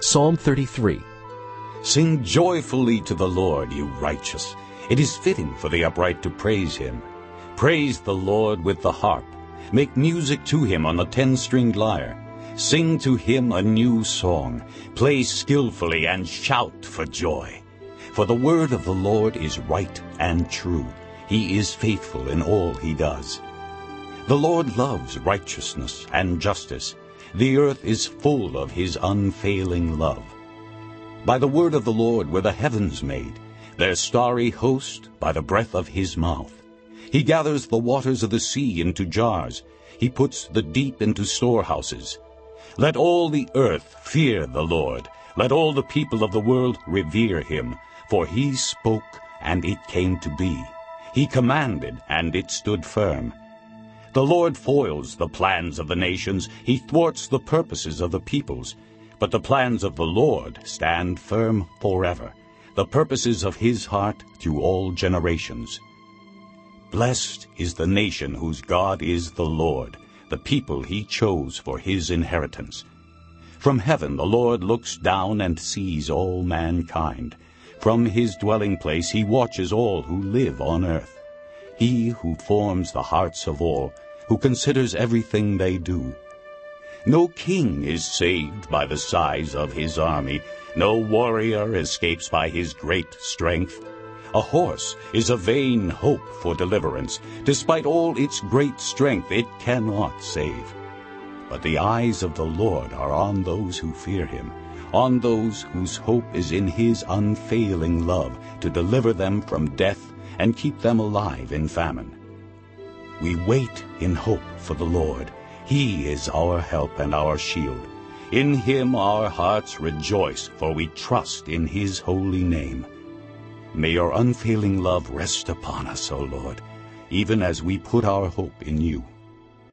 Psalm 33 Sing joyfully to the Lord, you righteous. It is fitting for the upright to praise him. Praise the Lord with the harp. Make music to him on the ten-stringed lyre. Sing to him a new song. Play skillfully and shout for joy. For the word of the Lord is right and true. He is faithful in all he does. The Lord loves righteousness and justice. The earth is full of his unfailing love. By the word of the Lord were the heavens made, their starry host by the breath of his mouth. He gathers the waters of the sea into jars. He puts the deep into storehouses. Let all the earth fear the Lord. Let all the people of the world revere him. For he spoke, and it came to be. He commanded, and it stood firm. The Lord foils the plans of the nations. He thwarts the purposes of the peoples. But the plans of the Lord stand firm forever, the purposes of his heart through all generations. Blessed is the nation whose God is the Lord, the people he chose for his inheritance. From heaven the Lord looks down and sees all mankind. From his dwelling place he watches all who live on earth. He who forms the hearts of all, who considers everything they do. No king is saved by the size of his army. No warrior escapes by his great strength. A horse is a vain hope for deliverance. Despite all its great strength, it cannot save. But the eyes of the Lord are on those who fear him, on those whose hope is in his unfailing love, to deliver them from death and keep them alive in famine. We wait in hope for the Lord. He is our help and our shield. In him our hearts rejoice, for we trust in his holy name. May your unfailing love rest upon us, O Lord, even as we put our hope in you.